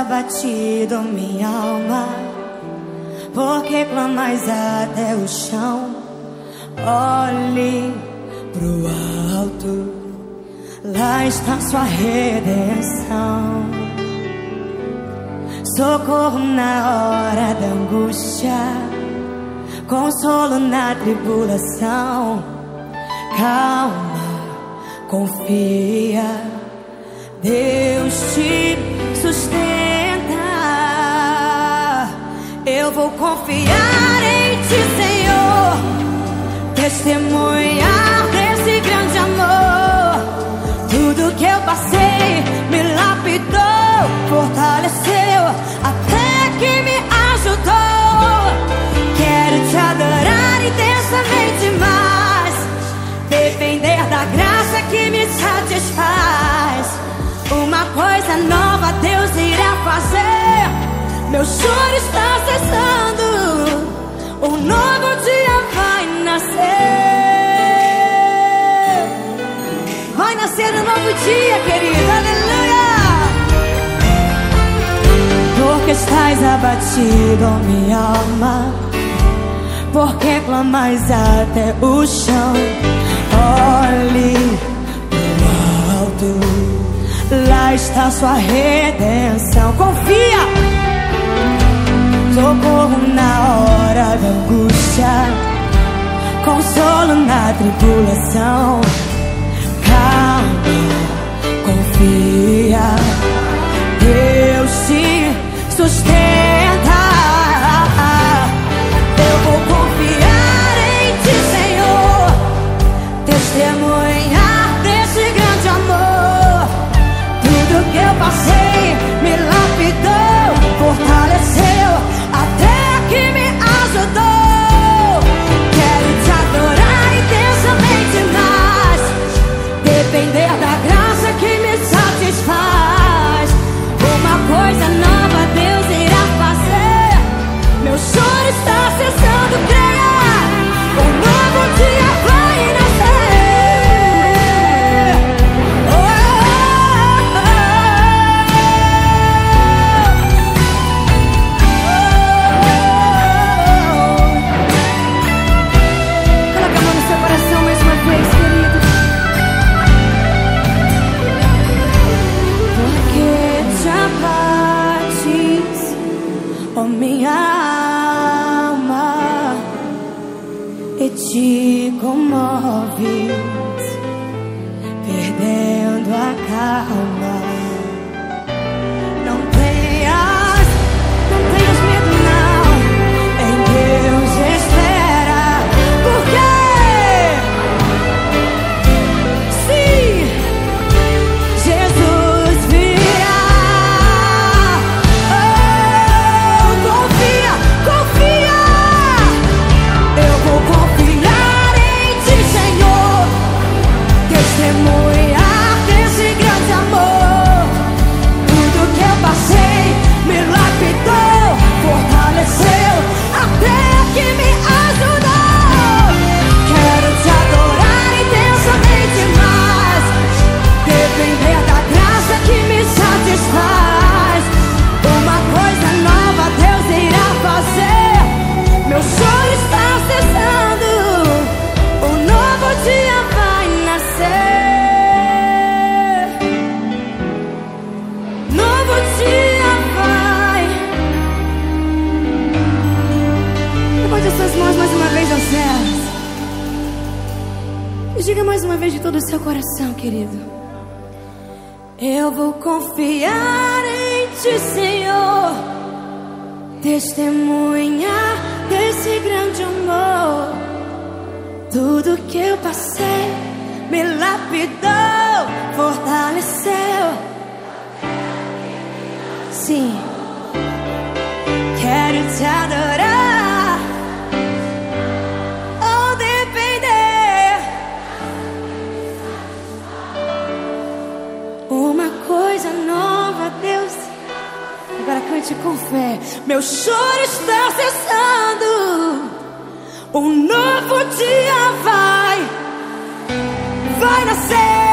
abatido, minha alma? Porque clamais até o chão? Olhe pro alto, lá está sua redenção. Socorro na hora da angústia, consolo na tribulação. Calma, confia, Deus Eu vou confiar em ti, Senhor, testemunhar desse grande amor. Tudo que eu passei me lapidou, fortaleceu, até que me ajudou. Quero te adorar intensamente mais, depender da graça que me satisfaz. Uma coisa nova Deus irá fazer. Meu choro Vai nascer um novo dia, querido. Aleluia. Porque estás abatido, minha alma. Porque clamais até o chão. Olhe pro alto. Lá está sua redenção. Confia socorro na hora da angústia, consolo na tribulação. Testemunhar desse grande amor. Tudo que eu passei te comoves, perdendo a calma. Diga mais uma vez de todo o seu coração, querido. Eu vou confiar em Ti, Senhor. Testemunhar desse grande amor. Tudo que eu passei me lapidou, fortaleceu. Sim. Um novo dia vai, vai nascer.